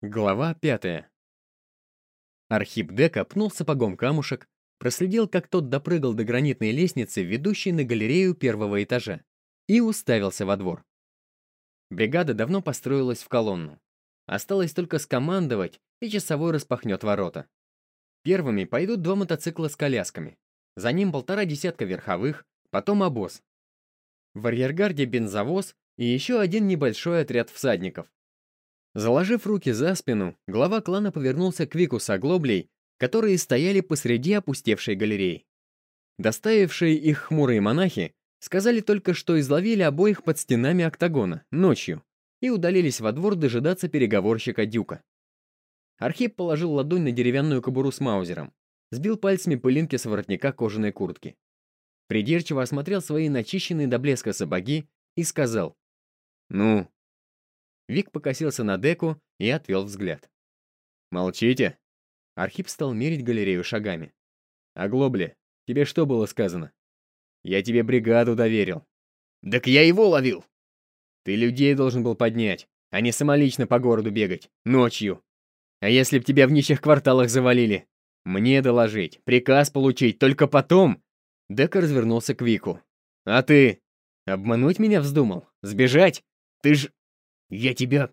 Глава пятая. Архип Дека пнул сапогом камушек, проследил, как тот допрыгал до гранитной лестницы, ведущей на галерею первого этажа, и уставился во двор. Бригада давно построилась в колонну. Осталось только скомандовать, и часовой распахнет ворота. Первыми пойдут два мотоцикла с колясками. За ним полтора десятка верховых, потом обоз. В арьергарде бензовоз и еще один небольшой отряд всадников. Заложив руки за спину, глава клана повернулся к Вику с оглоблей, которые стояли посреди опустевшей галереи. Доставившие их хмурые монахи сказали только, что изловили обоих под стенами октагона, ночью, и удалились во двор дожидаться переговорщика Дюка. Архип положил ладонь на деревянную кобуру с маузером, сбил пальцами пылинки с воротника кожаной куртки. Придирчиво осмотрел свои начищенные до блеска сапоги и сказал «Ну, Вик покосился на деку и отвел взгляд. «Молчите!» Архип стал мерить галерею шагами. «Оглобли, тебе что было сказано?» «Я тебе бригаду доверил». «Так я его ловил!» «Ты людей должен был поднять, а не самолично по городу бегать, ночью. А если б тебя в нищих кварталах завалили? Мне доложить, приказ получить, только потом...» Дека развернулся к Вику. «А ты? Обмануть меня вздумал? Сбежать? Ты ж...» «Я тебя...»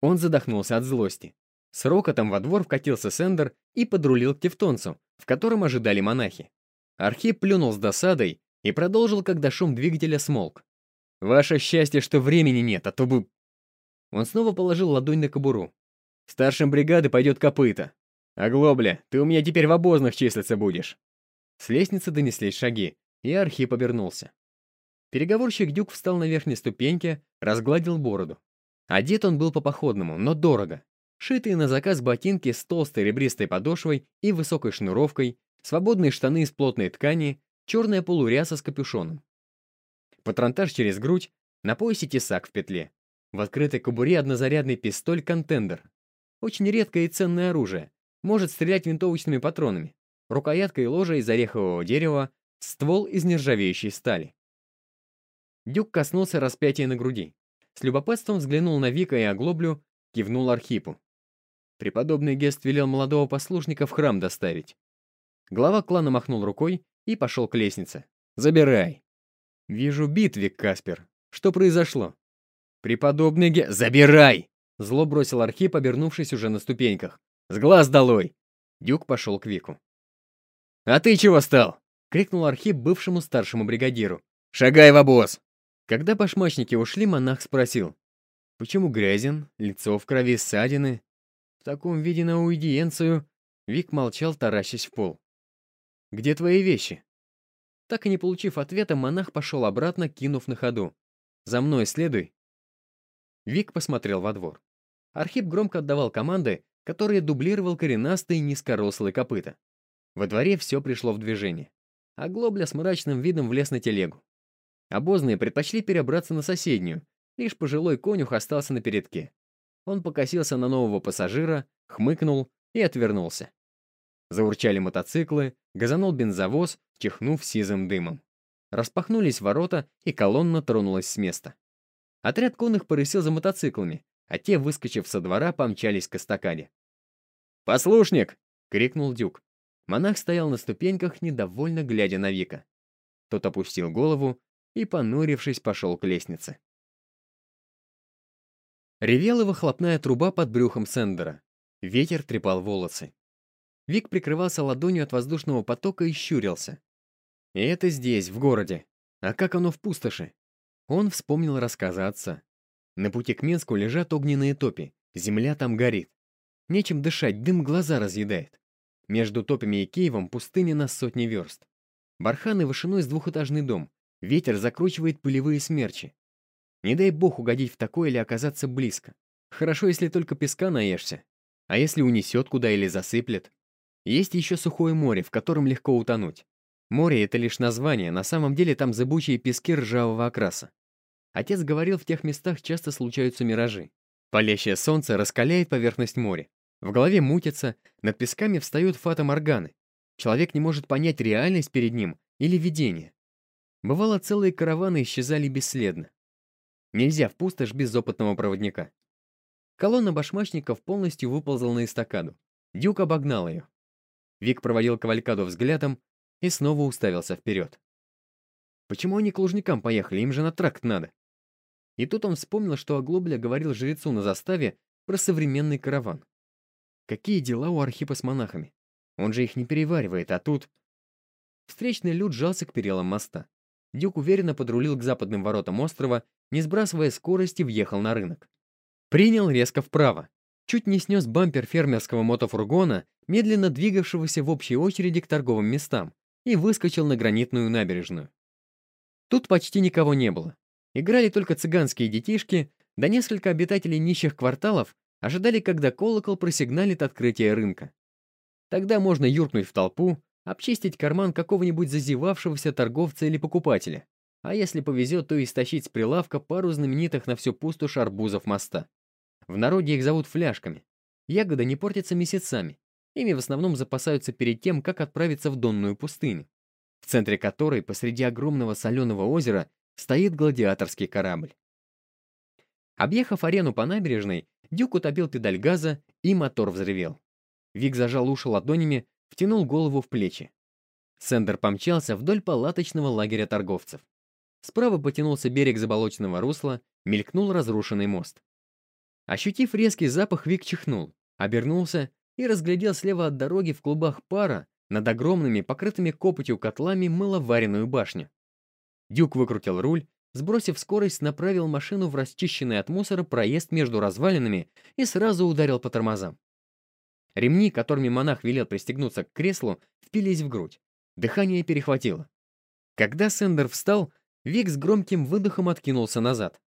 Он задохнулся от злости. С рокотом во двор вкатился Сендер и подрулил к тевтонцу, в котором ожидали монахи. Архип плюнул с досадой и продолжил, когда шум двигателя смолк. «Ваше счастье, что времени нет, а то бы...» Он снова положил ладонь на кобуру. «Старшим бригады пойдет копыта. Оглобля, ты у меня теперь в обозных числиться будешь». С лестницы донеслись шаги, и Архип обернулся. Переговорщик Дюк встал на верхней ступеньке, разгладил бороду. Одет он был по-походному, но дорого. Шитые на заказ ботинки с толстой ребристой подошвой и высокой шнуровкой, свободные штаны из плотной ткани, черная полуряса с капюшоном. Патронтаж через грудь, на поясе тесак в петле. В открытой кобуре однозарядный пистоль-контендер. Очень редкое и ценное оружие. Может стрелять винтовочными патронами. Рукоятка и ложа из орехового дерева, ствол из нержавеющей стали. Дюк коснулся распятия на груди. С любопытством взглянул на Вика и оглоблю, кивнул Архипу. Преподобный Гест велел молодого послушника в храм доставить. Глава клана махнул рукой и пошел к лестнице. «Забирай!» «Вижу битвик, Каспер. Что произошло?» «Преподобный Ге...» «Забирай!» Зло бросил Архип, обернувшись уже на ступеньках. «С глаз долой!» Дюк пошел к Вику. «А ты чего стал?» — крикнул Архип бывшему старшему бригадиру. «Шагай в обоз!» Когда башмачники ушли, монах спросил. «Почему грязен? Лицо в крови, ссадины?» «В таком виде на уидиенцию...» Вик молчал, таращась в пол. «Где твои вещи?» Так и не получив ответа, монах пошел обратно, кинув на ходу. «За мной следуй!» Вик посмотрел во двор. Архип громко отдавал команды, которые дублировал коренастый низкорослый копыта. Во дворе все пришло в движение. А Глобля с мрачным видом влез на телегу. Обозные предпочли перебраться на соседнюю, лишь пожилой конюх остался на передке. Он покосился на нового пассажира, хмыкнул и отвернулся. Заурчали мотоциклы, газанул бензовоз, чихнув сизым дымом. Распахнулись ворота, и колонна тронулась с места. Отряд конных порысил за мотоциклами, а те, выскочив со двора, помчались к эстакаде. «Послушник!» — крикнул Дюк. Монах стоял на ступеньках, недовольно глядя на Вика. Тот опустил голову и, понурившись, пошел к лестнице. Ревела выхлопная труба под брюхом Сендера. Ветер трепал волосы. Вик прикрывался ладонью от воздушного потока и щурился. И это здесь, в городе. А как оно в пустоши? Он вспомнил рассказы отца. На пути к Минску лежат огненные топи. Земля там горит. Нечем дышать, дым глаза разъедает. Между топями и Киевом пустыня на сотни верст. Барханы вышиной с двухэтажный дом, Ветер закручивает пылевые смерчи. Не дай бог угодить в такое или оказаться близко. Хорошо, если только песка наешься. А если унесет куда или засыплет? Есть еще сухое море, в котором легко утонуть. Море — это лишь название, на самом деле там зыбучие пески ржавого окраса. Отец говорил, в тех местах часто случаются миражи. Палящее солнце раскаляет поверхность моря. В голове мутится, над песками встают фата-морганы. Человек не может понять реальность перед ним или видение. Бывало, целые караваны исчезали бесследно. Нельзя в пустошь без опытного проводника. Колонна башмачников полностью выползла на эстакаду. Дюк обогнал ее. Вик проводил кавалькаду взглядом и снова уставился вперед. Почему они к Лужникам поехали? Им же на тракт надо. И тут он вспомнил, что Оглобля говорил жрецу на заставе про современный караван. Какие дела у Архипа с монахами? Он же их не переваривает, а тут... Встречный люд сжался к перилам моста. Дюк уверенно подрулил к западным воротам острова, не сбрасывая скорости, въехал на рынок. Принял резко вправо. Чуть не снес бампер фермерского мотофургона, медленно двигавшегося в общей очереди к торговым местам, и выскочил на гранитную набережную. Тут почти никого не было. Играли только цыганские детишки, да несколько обитателей нищих кварталов ожидали, когда колокол просигналит открытие рынка. Тогда можно юркнуть в толпу, обчистить карман какого-нибудь зазевавшегося торговца или покупателя, а если повезет, то истощить с прилавка пару знаменитых на всю пустошь арбузов моста. В народе их зовут фляжками. Ягода не портится месяцами. Ими в основном запасаются перед тем, как отправиться в донную пустыню, в центре которой посреди огромного соленого озера стоит гладиаторский корабль. Объехав арену по набережной, Дюк утопил педаль газа, и мотор взревел. Вик зажал уши ладонями, втянул голову в плечи. Сендер помчался вдоль палаточного лагеря торговцев. Справа потянулся берег заболоченного русла, мелькнул разрушенный мост. Ощутив резкий запах, Вик чихнул, обернулся и разглядел слева от дороги в клубах пара над огромными, покрытыми копотью котлами мыловаренную башню. Дюк выкрутил руль, сбросив скорость, направил машину в расчищенный от мусора проезд между развалинами и сразу ударил по тормозам. Ремни, которыми монах велел пристегнуться к креслу, впились в грудь. Дыхание перехватило. Когда Сендер встал, Вик с громким выдохом откинулся назад.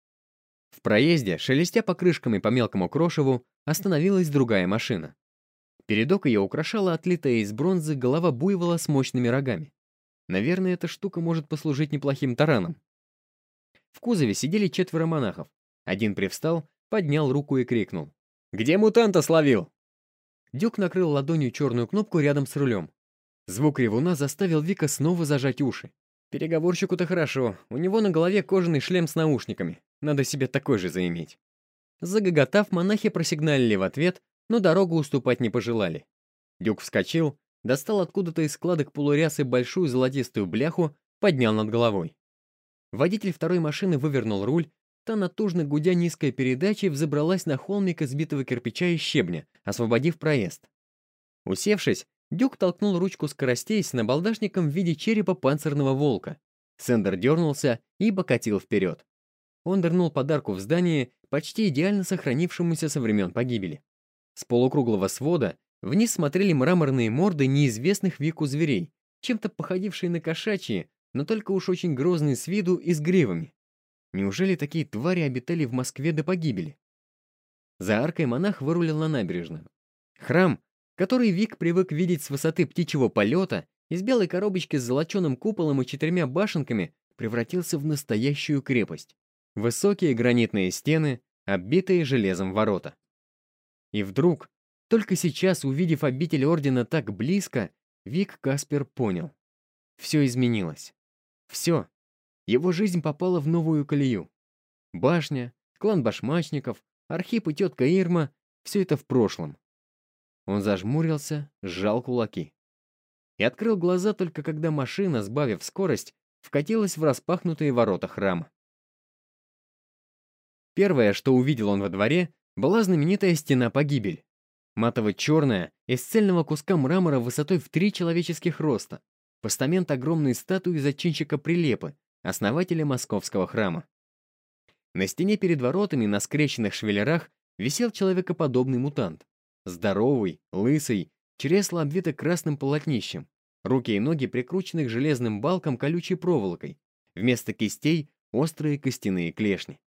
В проезде, шелестя покрышками по мелкому крошеву, остановилась другая машина. Передок ее украшала отлитая из бронзы голова буйвола с мощными рогами. Наверное, эта штука может послужить неплохим тараном. В кузове сидели четверо монахов. Один привстал, поднял руку и крикнул. «Где мутанта словил?» Дюк накрыл ладонью черную кнопку рядом с рулем. Звук ревуна заставил Вика снова зажать уши. Переговорщику-то хорошо, у него на голове кожаный шлем с наушниками. Надо себе такой же заиметь. Загоготав, монахи просигналили в ответ, но дорогу уступать не пожелали. Дюк вскочил, достал откуда-то из складок полурясы большую золотистую бляху, поднял над головой. Водитель второй машины вывернул руль, та натужно гудя низкой передачей взобралась на холмик из битого кирпича и щебня, освободив проезд. Усевшись, Дюк толкнул ручку скоростей с набалдашником в виде черепа панцирного волка. Сендер дернулся и покатил вперед. Он дырнул подарку в здании, почти идеально сохранившемуся со времен погибели. С полукруглого свода вниз смотрели мраморные морды неизвестных веку зверей, чем-то походившие на кошачьи, но только уж очень грозные с виду и с гривами. Неужели такие твари обитали в Москве до погибели? За аркой монах вырулил на набережную. Храм, который Вик привык видеть с высоты птичьего полета, из белой коробочки с золоченым куполом и четырьмя башенками, превратился в настоящую крепость. Высокие гранитные стены, оббитые железом ворота. И вдруг, только сейчас, увидев обитель Ордена так близко, Вик Каспер понял. Все изменилось. Все. Его жизнь попала в новую колею. Башня, клан башмачников, Архип и тетка Ирма — все это в прошлом. Он зажмурился, сжал кулаки. И открыл глаза только когда машина, сбавив скорость, вкатилась в распахнутые ворота храма. Первое, что увидел он во дворе, была знаменитая стена погибель. Матово-черная, из цельного куска мрамора высотой в три человеческих роста. Постамент огромной статуи зачинщика Прилепы, основателя московского храма. На стене перед воротами на скрещенных швеллерах висел человекоподобный мутант. Здоровый, лысый, чресло обвито красным полотнищем, руки и ноги прикручены к железным балкам колючей проволокой, вместо кистей — острые костяные клешни.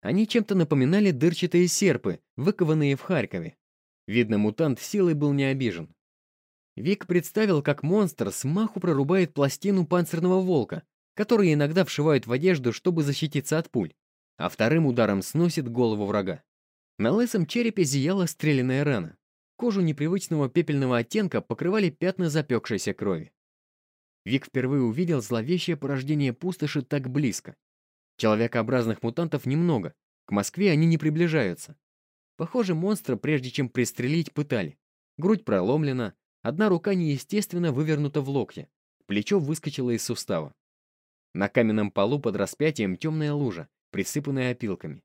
Они чем-то напоминали дырчатые серпы, выкованные в Харькове. Видно, мутант силой был не обижен. Вик представил, как монстр с маху прорубает пластину панцирного волка, которые иногда вшивают в одежду, чтобы защититься от пуль, а вторым ударом сносит голову врага. На лысом черепе зияла стрелянная рана. Кожу непривычного пепельного оттенка покрывали пятна запекшейся крови. Вик впервые увидел зловещее порождение пустоши так близко. Человекообразных мутантов немного, к Москве они не приближаются. Похоже, монстра, прежде чем пристрелить, пытали. Грудь проломлена, одна рука неестественно вывернута в локте, плечо выскочило из сустава. На каменном полу под распятием темная лужа, присыпанная опилками.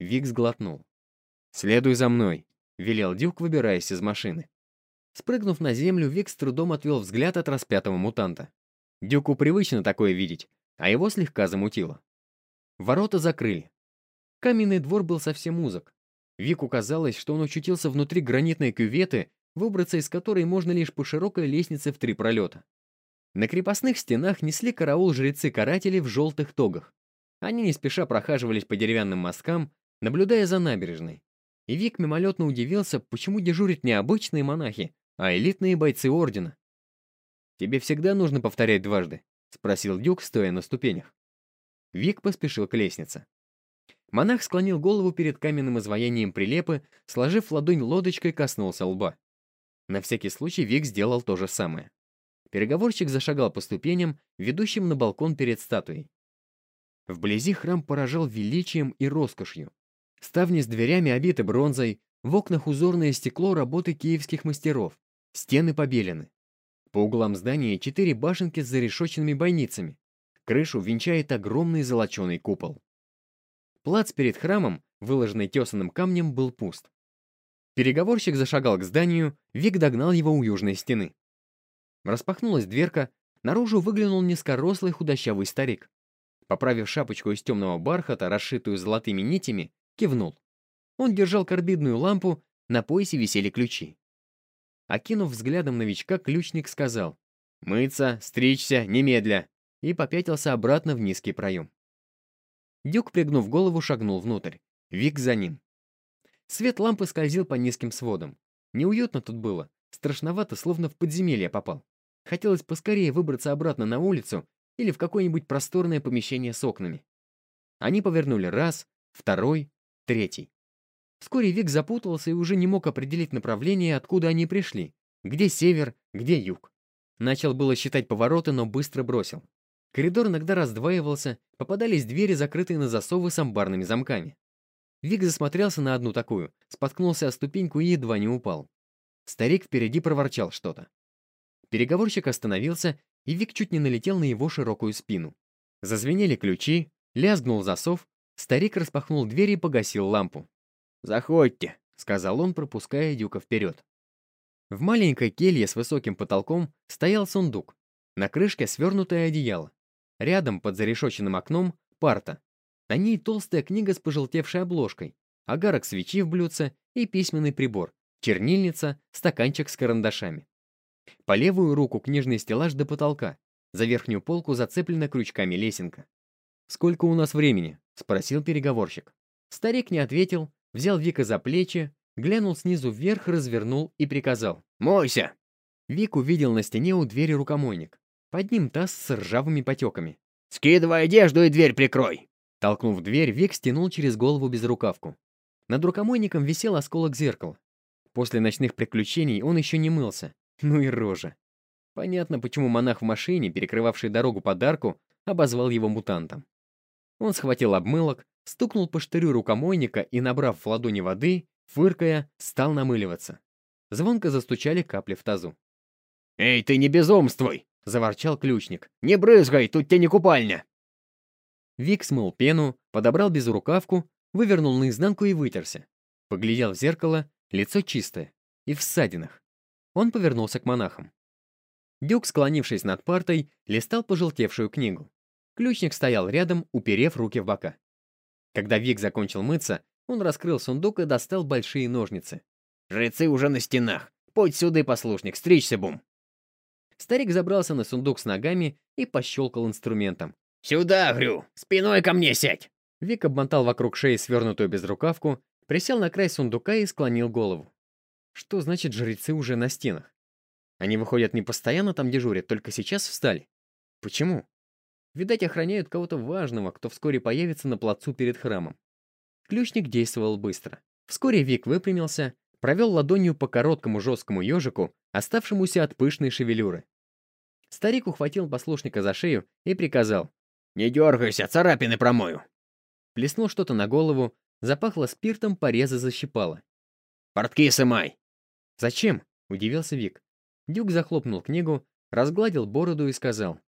Вик сглотнул. «Следуй за мной», — велел Дюк, выбираясь из машины. Спрыгнув на землю, Вик с трудом отвел взгляд от распятого мутанта. Дюку привычно такое видеть, а его слегка замутило. Ворота закрыли. Каменный двор был совсем узок. Вику казалось, что он очутился внутри гранитной кюветы, выбраться из которой можно лишь по широкой лестнице в три пролета. На крепостных стенах несли караул жрецы-каратели в желтых тогах. Они не спеша прохаживались по деревянным мосткам, наблюдая за набережной. И Вик мимолетно удивился, почему дежурят не обычные монахи, а элитные бойцы Ордена. «Тебе всегда нужно повторять дважды?» — спросил Дюк, стоя на ступенях. Вик поспешил к лестнице. Монах склонил голову перед каменным изваянием прилепы, сложив ладонь лодочкой, коснулся лба. На всякий случай Вик сделал то же самое. Переговорщик зашагал по ступеням, ведущим на балкон перед статуей. Вблизи храм поражал величием и роскошью. Ставни с дверями обиты бронзой, в окнах узорное стекло работы киевских мастеров, стены побелены. По углам здания четыре башенки с зарешоченными бойницами. Крышу венчает огромный золоченый купол. Плац перед храмом, выложенный тесаным камнем, был пуст. Переговорщик зашагал к зданию, Вик догнал его у южной стены. Распахнулась дверка, наружу выглянул низкорослый худощавый старик. Поправив шапочку из темного бархата, расшитую золотыми нитями, кивнул. Он держал карбидную лампу, на поясе висели ключи. Окинув взглядом новичка, ключник сказал «Мыться, стричься, немедля!» и попятился обратно в низкий проем. Дюк, пригнув голову, шагнул внутрь. Вик за ним. Свет лампы скользил по низким сводам. Неуютно тут было. Страшновато, словно в подземелье попал. Хотелось поскорее выбраться обратно на улицу или в какое-нибудь просторное помещение с окнами. Они повернули раз, второй, третий. Вскоре Вик запутался и уже не мог определить направление, откуда они пришли. Где север, где юг. Начал было считать повороты, но быстро бросил. Коридор иногда раздваивался, попадались двери, закрытые на засовы с амбарными замками. Вик засмотрелся на одну такую, споткнулся о ступеньку и едва не упал. Старик впереди проворчал что-то. Переговорщик остановился, и Вик чуть не налетел на его широкую спину. Зазвенели ключи, лязгнул засов, старик распахнул дверь и погасил лампу. «Заходьте», — сказал он, пропуская Дюка вперед. В маленькой келье с высоким потолком стоял сундук. На крышке свернутое одеяло. Рядом, под зарешоченным окном, парта. На ней толстая книга с пожелтевшей обложкой, агарок свечи в блюдце и письменный прибор, чернильница, стаканчик с карандашами. По левую руку книжный стеллаж до потолка. За верхнюю полку зацеплена крючками лесенка. «Сколько у нас времени?» — спросил переговорщик. Старик не ответил, взял Вика за плечи, глянул снизу вверх, развернул и приказал. «Мойся!» Вик увидел на стене у двери рукомойник. Под ним таз с ржавыми потеками. «Скидывай одежду и дверь прикрой!» Толкнув дверь, Вик стянул через голову безрукавку. Над рукомойником висел осколок зеркала. После ночных приключений он еще не мылся. Ну и рожа. Понятно, почему монах в машине, перекрывавший дорогу подарку, обозвал его мутантом. Он схватил обмылок, стукнул по штырю рукомойника и, набрав в ладони воды, фыркая, стал намыливаться. Звонко застучали капли в тазу. «Эй, ты не безумствуй!» — заворчал ключник. «Не брызгай, тут тебе не купальня!» Вик смыл пену, подобрал безрукавку, вывернул наизнанку и вытерся. Поглядел в зеркало, лицо чистое, и в ссадинах. Он повернулся к монахам. Дюк, склонившись над партой, листал пожелтевшую книгу. Ключник стоял рядом, уперев руки в бока. Когда Вик закончил мыться, он раскрыл сундук и достал большие ножницы. «Жрецы уже на стенах. Подь сюда, послушник, стричься, бум!» Старик забрался на сундук с ногами и пощелкал инструментом. «Сюда, Грю! Спиной ко мне сядь!» Вик обмотал вокруг шеи свернутую безрукавку, присел на край сундука и склонил голову. Что значит жрецы уже на стенах? Они, выходят, не постоянно там дежурят, только сейчас встали. Почему? Видать, охраняют кого-то важного, кто вскоре появится на плацу перед храмом. Ключник действовал быстро. Вскоре Вик выпрямился, провел ладонью по короткому жесткому ежику, оставшемуся от пышной шевелюры. Старик ухватил послушника за шею и приказал. «Не дергайся, царапины промою!» Плеснул что-то на голову, Запахло спиртом, порезы защипало. «Портки сымай!» «Зачем?» — удивился Вик. Дюк захлопнул книгу, разгладил бороду и сказал.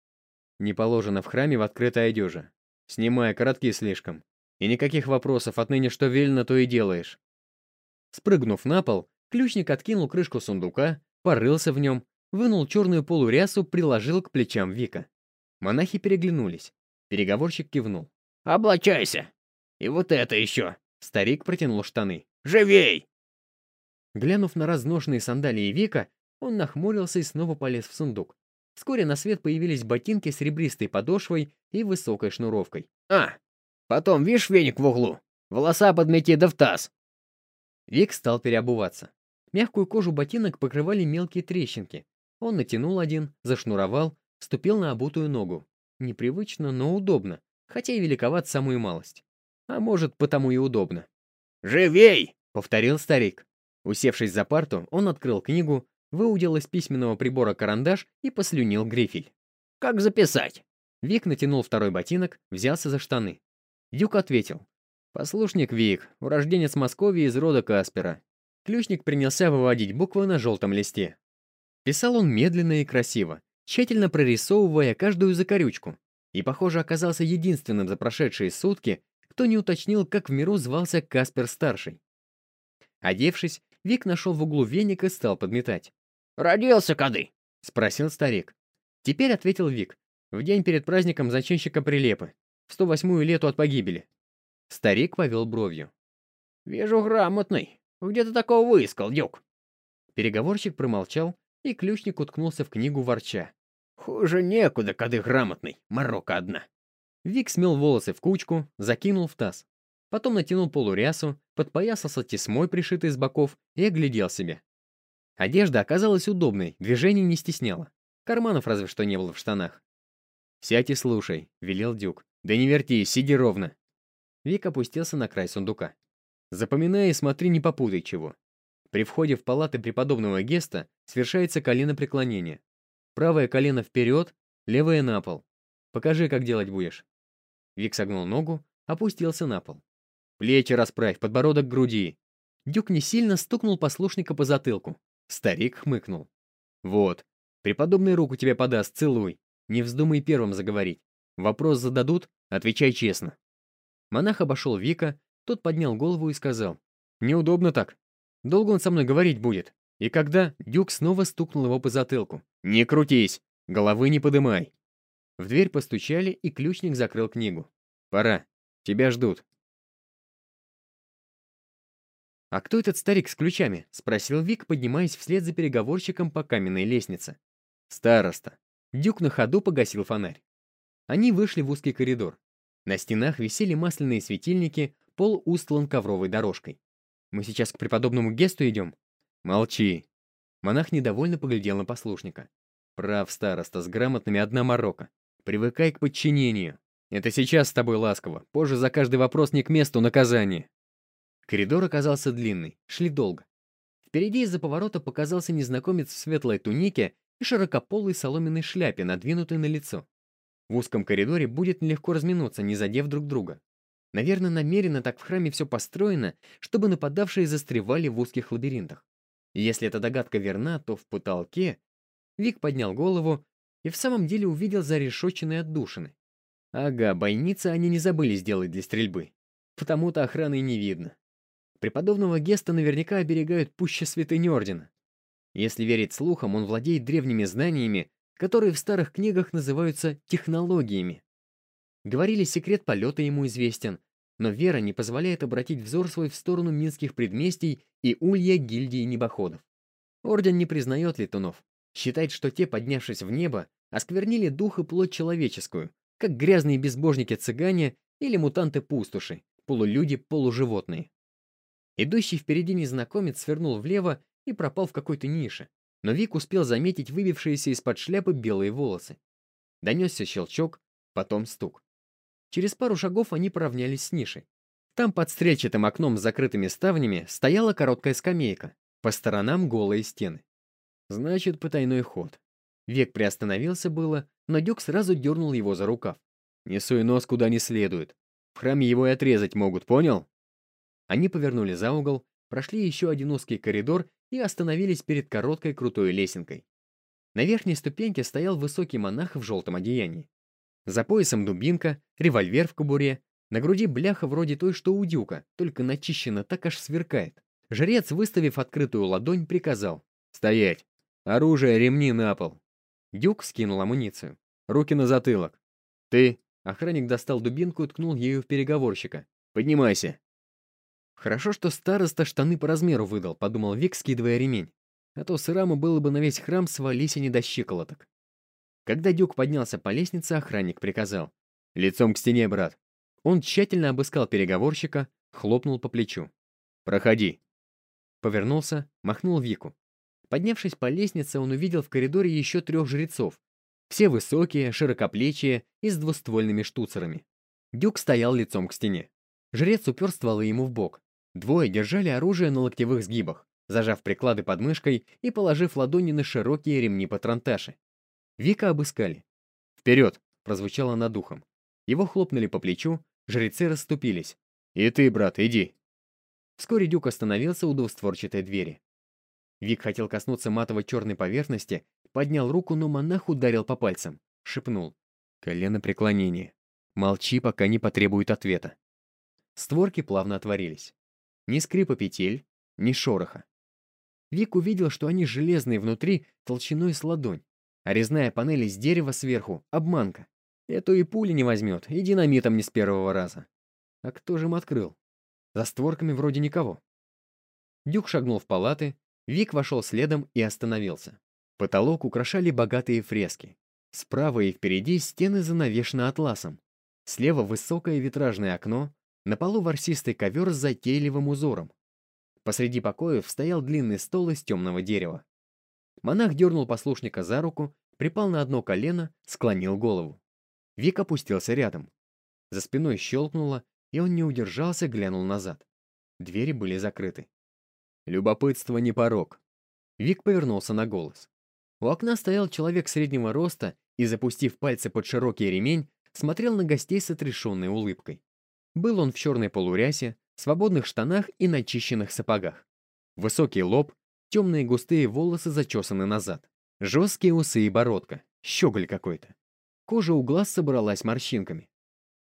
«Не положено в храме в открытой одежде. Снимай, коротки слишком. И никаких вопросов, отныне что велено, то и делаешь». Спрыгнув на пол, ключник откинул крышку сундука, порылся в нем, вынул черную полурясу, приложил к плечам Вика. Монахи переглянулись. Переговорщик кивнул. «Облачайся! И вот это еще!» Старик протянул штаны. «Живей!» Глянув на разношенные сандалии Вика, он нахмурился и снова полез в сундук. Вскоре на свет появились ботинки с ребристой подошвой и высокой шнуровкой. «А, потом, видишь веник в углу? Волоса подмети да в таз!» Вик стал переобуваться. Мягкую кожу ботинок покрывали мелкие трещинки. Он натянул один, зашнуровал, ступил на обутую ногу. Непривычно, но удобно, хотя и великоват самую малость. А может, потому и удобно. «Живей!» — повторил старик. Усевшись за парту, он открыл книгу, выудил из письменного прибора карандаш и послюнил грифель. «Как записать?» Вик натянул второй ботинок, взялся за штаны. Дюк ответил. «Послушник Вик, урожденец Москвы из рода Каспера». Ключник принялся выводить буквы на желтом листе. Писал он медленно и красиво, тщательно прорисовывая каждую закорючку, и, похоже, оказался единственным за прошедшие сутки, кто не уточнил, как в миру звался Каспер-старший. Одевшись, Вик нашел в углу веник и стал подметать. «Родился кады?» — спросил старик. Теперь ответил Вик. В день перед праздником зачинщика прилепы. В 108-ю лету от погибели. Старик повел бровью. «Вижу, грамотный. Где ты такого выискал, Дюк?» Переговорщик промолчал, и ключник уткнулся в книгу ворча. «Хуже некуда, кады грамотный. Морока одна». Вик смел волосы в кучку, закинул в таз. Потом натянул полурясу, подпоясался тесьмой, пришитой с боков, и оглядел себя. Одежда оказалась удобной, движений не стесняла. Карманов разве что не было в штанах. «Сядь и слушай», — велел Дюк. «Да не вертись, сиди ровно». Вик опустился на край сундука. «Запоминай и смотри, не попутай чего. При входе в палаты преподобного Геста совершается коленопреклонение. Правое колено вперед, левое на пол. Покажи, как делать будешь». Вик согнул ногу, опустился на пол. «Плечи расправь, подбородок к груди». Дюк не сильно стукнул послушника по затылку. Старик хмыкнул. «Вот, преподобный руку тебе подаст, целуй. Не вздумай первым заговорить. Вопрос зададут, отвечай честно». Монах обошел Вика, тот поднял голову и сказал. «Неудобно так. Долго он со мной говорить будет?» И когда Дюк снова стукнул его по затылку. «Не крутись! Головы не подымай!» В дверь постучали, и ключник закрыл книгу. «Пора. Тебя ждут». «А кто этот старик с ключами?» — спросил Вик, поднимаясь вслед за переговорщиком по каменной лестнице. «Староста». Дюк на ходу погасил фонарь. Они вышли в узкий коридор. На стенах висели масляные светильники, пол устлан ковровой дорожкой. «Мы сейчас к преподобному Гесту идем?» «Молчи». Монах недовольно поглядел на послушника. «Прав, староста, с грамотными одна морока. Привыкай к подчинению. Это сейчас с тобой ласково, позже за каждый вопрос не к месту наказание». Коридор оказался длинный, шли долго. Впереди из-за поворота показался незнакомец в светлой тунике и широкополой соломенной шляпе, надвинутой на лицо. В узком коридоре будет нелегко разминуться, не задев друг друга. Наверное, намеренно так в храме все построено, чтобы нападавшие застревали в узких лабиринтах. Если эта догадка верна, то в потолке... Вик поднял голову и в самом деле увидел зарешоченные отдушины. Ага, бойницы они не забыли сделать для стрельбы. Потому-то охраны не видно. Преподобного Геста наверняка оберегают пуще святыни Ордена. Если верить слухам, он владеет древними знаниями, которые в старых книгах называются технологиями. Говорили, секрет полета ему известен, но вера не позволяет обратить взор свой в сторону минских предместий и улья гильдии небоходов. Орден не признает летунов, считает, что те, поднявшись в небо, осквернили дух и плоть человеческую, как грязные безбожники-цыгане или мутанты-пустуши, полулюди-полуживотные. Идущий впереди незнакомец свернул влево и пропал в какой-то нише, но Вик успел заметить выбившиеся из-под шляпы белые волосы. Донесся щелчок, потом стук. Через пару шагов они поравнялись с нишей. Там под стрельчатым окном с закрытыми ставнями стояла короткая скамейка, по сторонам голые стены. Значит, потайной ход. Век приостановился было, но Дюк сразу дернул его за рукав. «Не суй нос куда не следует. В храме его и отрезать могут, понял?» Они повернули за угол, прошли еще один узкий коридор и остановились перед короткой крутой лесенкой. На верхней ступеньке стоял высокий монах в желтом одеянии. За поясом дубинка, револьвер в кобуре, на груди бляха вроде той, что у дюка, только начищена так аж сверкает. Жрец, выставив открытую ладонь, приказал. «Стоять! Оружие, ремни на пол!» Дюк скинул амуницию. «Руки на затылок!» «Ты!» Охранник достал дубинку и ткнул ею в переговорщика. «Поднимайся!» «Хорошо, что староста штаны по размеру выдал», — подумал Вик, скидывая ремень. А то сыраму было бы на весь храм свались они до щиколоток. Когда Дюк поднялся по лестнице, охранник приказал. «Лицом к стене, брат!» Он тщательно обыскал переговорщика, хлопнул по плечу. «Проходи!» Повернулся, махнул Вику. Поднявшись по лестнице, он увидел в коридоре еще трех жрецов. Все высокие, широкоплечие и с двуствольными штуцерами. Дюк стоял лицом к стене. Жрец упер стволы ему в бок. Двое держали оружие на локтевых сгибах, зажав приклады под мышкой и положив ладони на широкие ремни патронташи. Вика обыскали. «Вперед!» — прозвучало над ухом. Его хлопнули по плечу, жрецы расступились. «И ты, брат, иди!» Вскоре Дюк остановился у двустворчатой двери. Вик хотел коснуться матовой черной поверхности, поднял руку, но монах ударил по пальцам. Шепнул. «Колено преклонение. Молчи, пока не потребует ответа». Створки плавно отворились. Ни скрипа петель, ни шороха. Вик увидел, что они железные внутри, толщиной с ладонь, а резная панель из дерева сверху — обманка. Эту и пули не возьмет, и динамитом не с первого раза. А кто же им открыл? За створками вроде никого. Дюк шагнул в палаты, Вик вошел следом и остановился. Потолок украшали богатые фрески. Справа и впереди стены занавешены атласом. Слева высокое витражное окно, на полу ворсистый ковер с затейливым узором. Посреди покоев стоял длинный стол из темного дерева. Монах дернул послушника за руку, припал на одно колено, склонил голову. Вик опустился рядом. За спиной щелкнуло, и он не удержался, глянул назад. Двери были закрыты. Любопытство не порог. Вик повернулся на голос. У окна стоял человек среднего роста и, запустив пальцы под широкий ремень, смотрел на гостей с отрешенной улыбкой. Был он в черной полурясе, свободных штанах и начищенных сапогах. Высокий лоб, темные густые волосы зачесаны назад, жесткие усы и бородка, щеголь какой-то. Кожа у глаз собралась морщинками.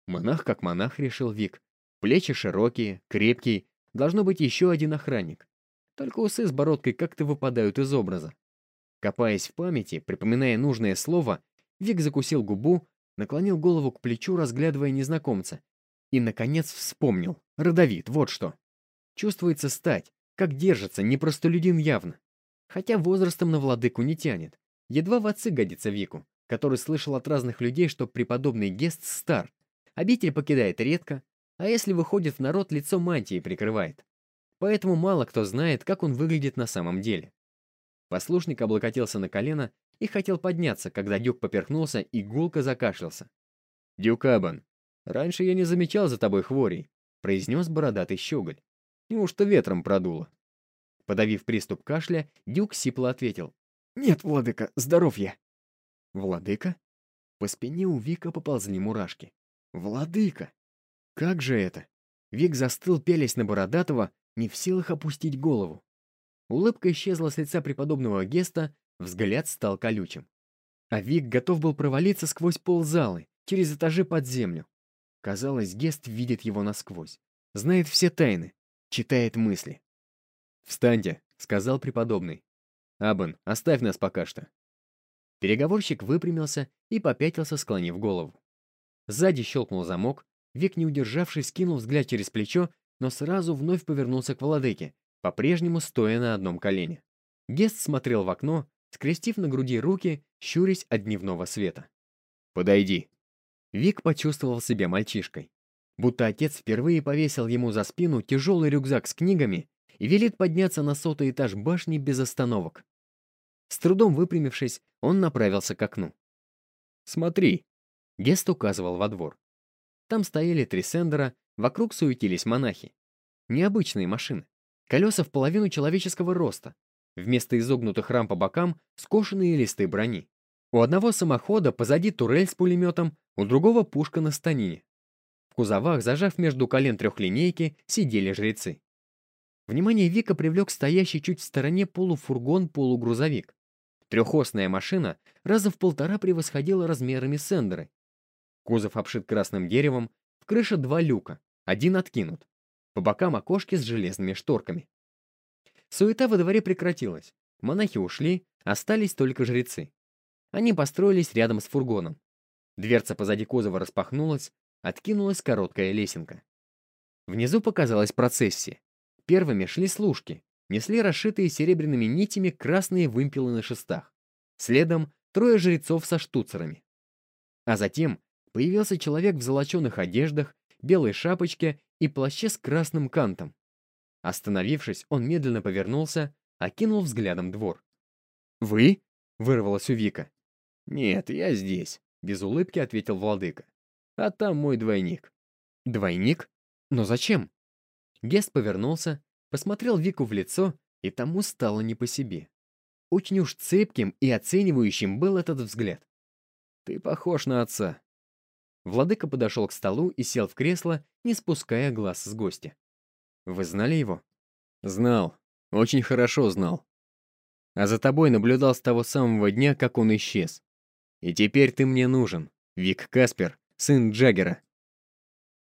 Монах как монах, решил Вик. Плечи широкие, крепкий, должно быть еще один охранник. Только усы с бородкой как-то выпадают из образа. Копаясь в памяти, припоминая нужное слово, Вик закусил губу, наклонил голову к плечу, разглядывая незнакомца. И, наконец, вспомнил. Родовит, вот что. Чувствуется стать, как держится, не простолюдин явно. Хотя возрастом на владыку не тянет. Едва в отцы годится Вику, который слышал от разных людей, что преподобный Гест стар, Обитель покидает редко, а если выходит в народ, лицо мантии прикрывает. Поэтому мало кто знает, как он выглядит на самом деле. Послушник облокотился на колено и хотел подняться, когда Дюк поперхнулся и гулко закашлялся. «Дюк Абан, раньше я не замечал за тобой хворей», произнес бородатый щеголь. «Неужто ветром продуло?» Подавив приступ кашля, Дюк сипло ответил. «Нет, владыка, здоров я». «Владыка?» По спине у Вика поползли мурашки. Владыка! Как же это? Вик застыл, пелясь на Бородатого, не в силах опустить голову. Улыбка исчезла с лица преподобного Геста, взгляд стал колючим. А Вик готов был провалиться сквозь пол залы, через этажи под землю. Казалось, Гест видит его насквозь, знает все тайны, читает мысли. «Встаньте», — сказал преподобный. «Абан, оставь нас пока что». Переговорщик выпрямился и попятился, склонив голову. Сзади щелкнул замок, Вик, не удержавшись, кинул взгляд через плечо, но сразу вновь повернулся к владыке, по-прежнему стоя на одном колене. Гест смотрел в окно, скрестив на груди руки, щурясь от дневного света. «Подойди». Вик почувствовал себя мальчишкой. Будто отец впервые повесил ему за спину тяжелый рюкзак с книгами и велит подняться на сотый этаж башни без остановок. С трудом выпрямившись, он направился к окну. «Смотри», Гест указывал во двор. Там стояли три сендера, вокруг суетились монахи. Необычные машины. Колеса в половину человеческого роста. Вместо изогнутых рам по бокам скошенные листы брони. У одного самохода позади турель с пулеметом, у другого пушка на станине. В кузовах, зажав между колен трехлинейки, сидели жрецы. Внимание Вика привлек стоящий чуть в стороне полуфургон-полугрузовик. Трехосная машина раза в полтора превосходила размерами Сендеры. Кузов обшит красным деревом, в крыше два люка, один откинут. По бокам окошки с железными шторками. Суета во дворе прекратилась. Монахи ушли, остались только жрецы. Они построились рядом с фургоном. Дверца позади кузова распахнулась, откинулась короткая лесенка. Внизу показалась процессия. Первыми шли служки, несли расшитые серебряными нитями красные вымпелы на шестах. Следом трое жрецов со штуцерами. А затем появился человек в золоченых одеждах, белой шапочке и плаще с красным кантом. Остановившись, он медленно повернулся, окинул взглядом двор. «Вы?» — вырвалось у Вика. «Нет, я здесь», — без улыбки ответил владыка. «А там мой двойник». «Двойник? Но зачем?» Гест повернулся, посмотрел Вику в лицо, и тому стало не по себе. Очень уж цепким и оценивающим был этот взгляд. «Ты похож на отца». Владыка подошел к столу и сел в кресло, не спуская глаз с гостя. «Вы знали его?» «Знал. Очень хорошо знал. А за тобой наблюдал с того самого дня, как он исчез. И теперь ты мне нужен, Вик Каспер, сын Джаггера.